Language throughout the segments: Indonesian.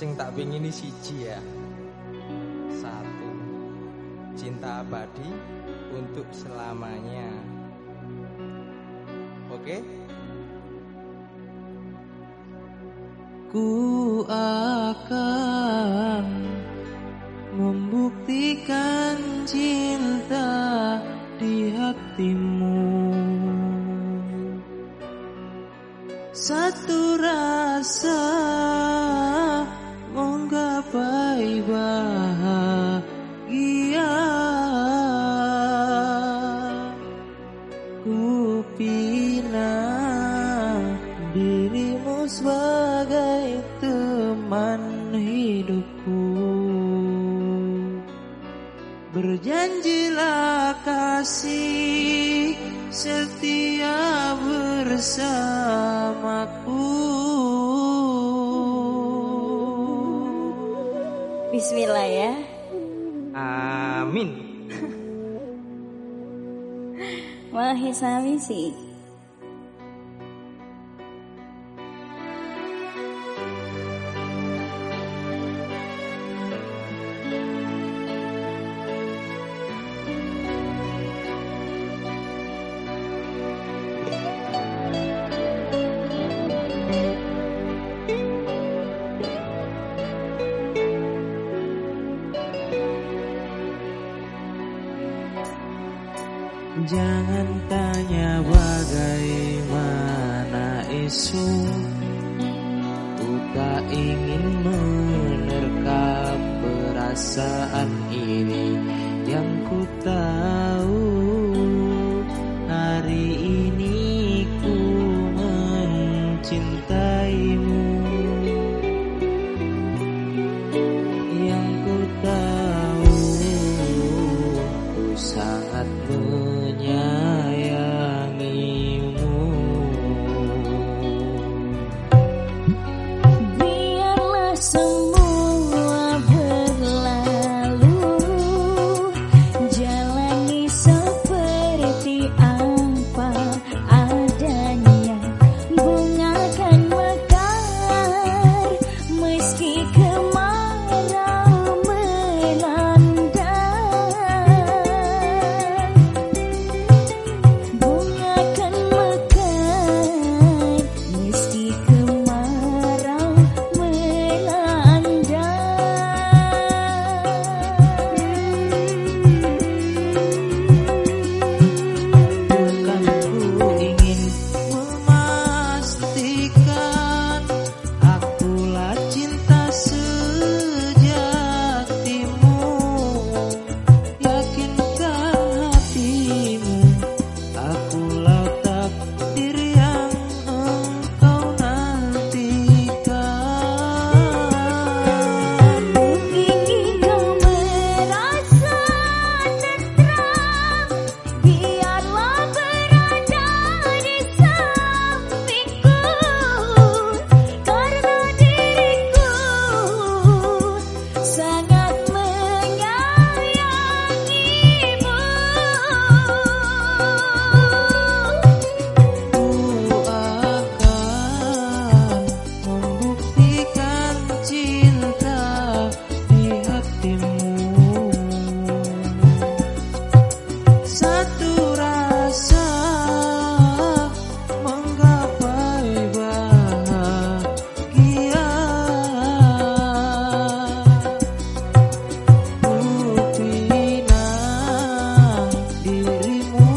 Sing tak pingin siji ya. Satu. Cinta abadi untuk selamanya. Oke? Ku akan membuktikan cinta di hatimu Satu rasa Berjanjilah kasih setia bersamaku Bismillah ya. Amin. Mahisami sih. Jangan tanya bagaimana esok Ku tak ingin menerka perasaan ini. Yang ku tahu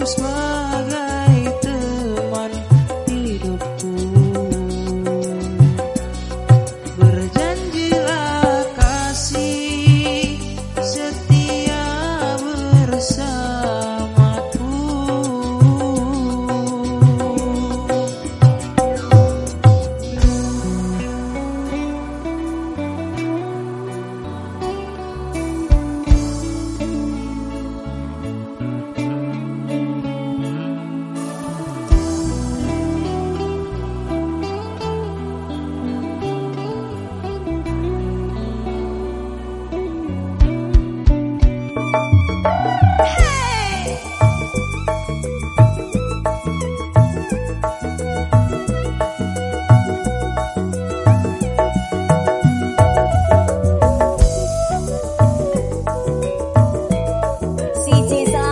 promise 计算